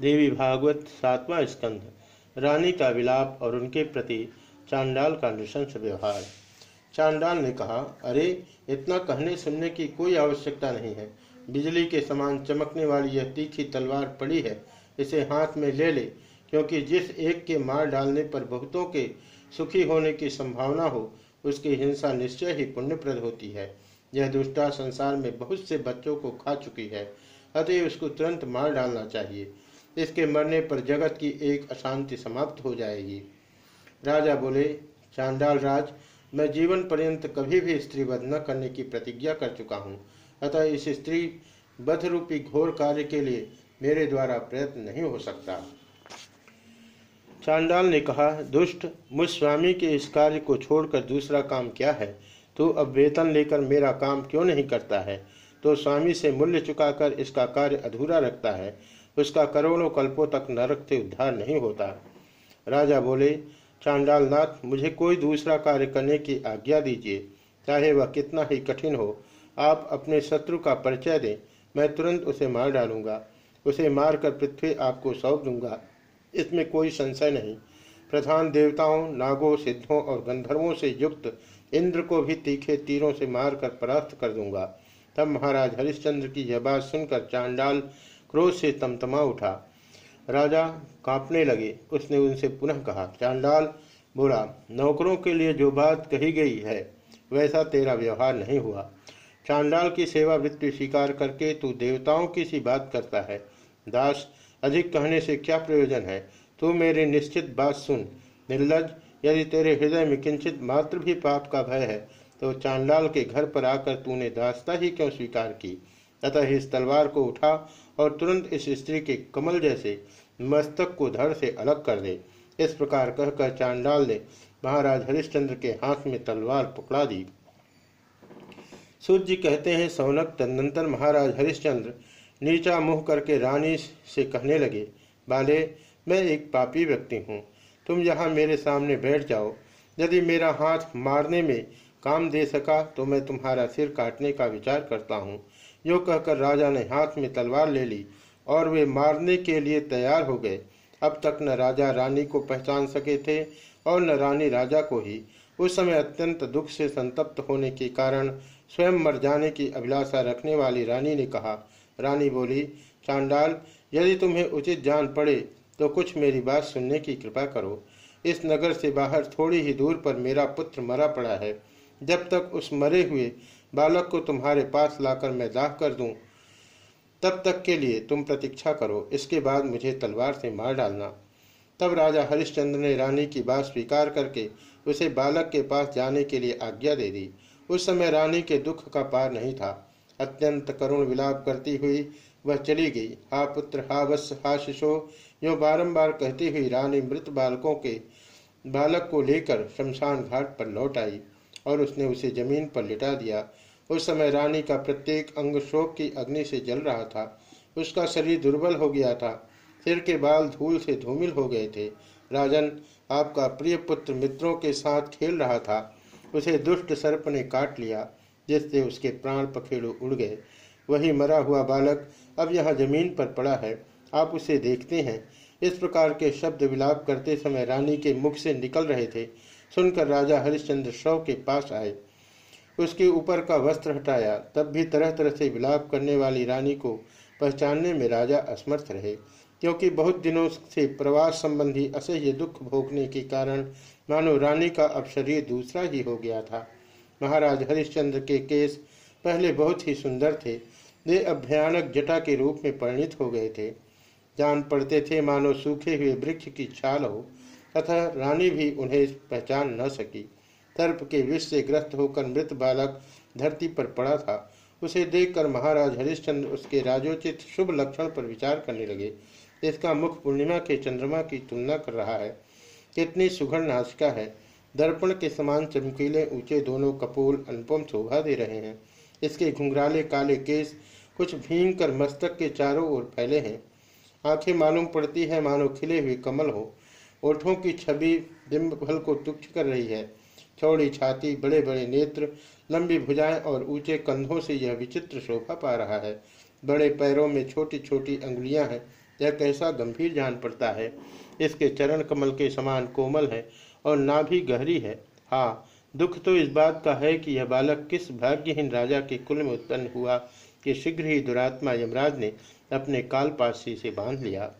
देवी भागवत, सातवां स्कंध। रानी का विलाप और उनके प्रति चांडाल का नृशंस व्यवहार। चांडाल ने कहा, अरे, इतना कहने सुनने की कोई आवश्यकता नहीं है। बिजली के समान चमकने वाली यह तीखी तलवार पड़ी है। इसे हाथ में ले ले, क्योंकि जिस एक के मार डालने पर बहुतों के सुखी होने की संभावना हो, उसकी हिंसा निश्चय ही पुण्यप्रद होती है। यह दुष्टा संसार में बहुत से बच्चों को खा चुकी है। अतः उसको तुरंत मार डालना चाहिए। इसके मरने पर जगत की एक अशांति समाप्त हो जाएगी। राजा बोले, चांडाल राज, मैं जीवन पर्यंत कभी भी स्त्री वध न करने की प्रतिज्ञा कर चुका हूँ। अतः इस स्त्री वध रूपी घोर कार्य के लिए मेरे द्वारा प्रयत्न नहीं हो सकता चांडाल ने कहा, दुष्ट, मुझ स्वामी के इस कार्य को छोड़कर दूसरा काम क्या है? तू अब वेतन लेकर मेरा काम क्यों नहीं करता है? तो स्वामी से मूल्य चुकाकर इसका कार्य अधूरा रखता है। उसका करोड़ों कल्पों तक नरक से उद्धार नहीं होता। राजा बोले चांडाल नाथ मुझे कोई दूसरा कार्य करने की आज्ञा दीजिए। चाहे वह कितना ही कठिन हो, आप अपने शत्रु का परिचय दें, मैं तुरंत उसे मार डालूँगा। उसे मारकर पृथ्वी आपको सौंप दूँगा। इसमें कोई संशय नहीं। प्रधान देवताओं, नागों, सिद्धों और गंधर्वों से युक्त इंद्र को भी तीखे तीरों से मारकर परास्त कर दूँगा। तब महाराज हरिश्चंद्र की यह बात सुनकर चांडाल क्रोध से तमतमा उठा। राजा कांपने लगे। उसने उनसे पुनः कहा, चांडाल, बोला, नौकरों के लिए जो बात कही गई है, वैसा तेरा व्यवहार नहीं हुआ। चांडाल की सेवा वृत्ति स्वीकार करके तू देवताओं की सी बात करता है। दास, अधिक कहने से क्या प्रयोजन है? तू मेरी निश्चित बात सुन। निर्लज, यदि तेरे हृदय में किंचित मात्र भी पाप का भय है तो चांडाल के घर पर आकर तूने दास्ता ही क्यों स्वीकार की? अतः इस तलवार को उठा और तुरंत इस स्त्री के कमल जैसे मस्तक को धड़ से अलग कर दे। इस प्रकार कहकर चांडाल ने महाराज हरिश्चंद्र के हाथ में तलवार पकड़ा दी। सूर्य जी कहते हैं, सौनक, तदनंतर महाराज हरिश्चंद्र नीचा मुँह करके रानी से कहने लगे, बाले, मैं एक पापी व्यक्ति हूँ। तुम यहाँ मेरे सामने बैठ जाओ। यदि मेरा हाथ मारने में काम दे सका तो मैं तुम्हारा सिर काटने का विचार करता हूँ। यो कहकर राजा ने हाथ में तलवार ले ली और वे मारने के लिए तैयार हो गए। अब तक न राजा रानी को पहचान सके थे और न रानी राजा को ही। उस समय अत्यंत दुख से संतप्त होने के कारण स्वयं मर जाने की अभिलाषा रखने वाली रानी ने कहा, रानी बोली, चांडाल, यदि तुम्हें उचित जान पड़े तो कुछ मेरी बात सुनने की कृपा करो। इस नगर से बाहर थोड़ी ही दूर पर मेरा पुत्र मरा पड़ा है। जब तक उस मरे हुए बालक को तुम्हारे पास लाकर मैं दाह कर दूँ। तब तक के लिए तुम प्रतीक्षा करो, इसके बाद मुझे तलवार से मार डालना। तब राजा हरिश्चंद्र ने रानी की बात स्वीकार करके उसे बालक के पास जाने के लिए आज्ञा दे दी। उस समय रानी के दुख का पार नहीं था। अत्यंत करुण विलाप करती हुई वह चली गई। हा पुत्र, हा वत्स, हा शिशो, यो बारंबार कहती हुई रानी मृत बालकों के बालक को लेकर शमशान घाट पर लौट आई। और उसने उसे ज़मीन पर लिटा दिया। उस समय रानी का प्रत्येक अंग शोक की अग्नि से जल रहा था। उसका शरीर दुर्बल हो गया था। सिर के बाल धूल से धूमिल हो गए थे। राजन आपका प्रिय पुत्र मित्रों के साथ खेल रहा था। उसे दुष्ट सर्प ने काट लिया, जिससे उसके प्राण पखेड़ू उड़ गए। वही मरा हुआ बालक अब यहाँ ज़मीन पर पड़ा है। आप उसे देखते हैं। इस प्रकार के शब्द विलाप करते समय रानी के मुख से निकल रहे थे। सुनकर राजा हरिश्चंद्र शव के पास आए। उसके ऊपर का वस्त्र हटाया, तब भी तरह तरह से विलाप करने वाली रानी को पहचानने में राजा असमर्थ रहे, क्योंकि बहुत दिनों से प्रवास संबंधी असह्य दुख भोगने के कारण मानो रानी का अब शरीर दूसरा ही हो गया था। महाराज हरिश्चंद्र के केस पहले बहुत ही सुंदर थे। वे अब भयानक जटा के रूप में परिणित हो गए थे। जान पड़ते थे मानो सूखे हुए वृक्ष की छाल हो। तथा रानी भी उन्हें पहचान न सकी। सर्प के विष से ग्रस्त होकर मृत बालक धरती पर पड़ा था। उसे देखकर महाराज हरिश्चंद्र उसके राजोचित शुभ लक्षण पर विचार करने लगे। इसका मुख पूर्णिमा के चंद्रमा की तुलना कर रहा है। कितनी सुघड़ नाशिका है। दर्पण के समान चमकीले ऊँचे दोनों कपूर अनुपम शोभा दे रहे हैं। इसके घुंघराले काले केस कुछ भींग कर मस्तक के चारों ओर फैले हैं। आँखें मालूम पड़ती है, मानो खिले हुए कमल हो। ओठों की छवि बिंब फल को तुक्ष कर रही है। चौड़ी छाती बड़े बड़े नेत्र, लंबी भुजाएँ और ऊँचे कंधों से यह विचित्र शोभा पा रहा है। बड़े पैरों में छोटी छोटी अंगुलियाँ हैं। यह कैसा गंभीर जान पड़ता है? इसके चरण कमल के समान कोमल है और ना भी गहरी है। हाँ दुख तो इस बात का है कि यह बालक किस भाग्यहीन राजा के कुल में उत्पन्न हुआ कि शीघ्र ही दुरात्मा यमराज ने अपने कालपासी से बाँध लिया।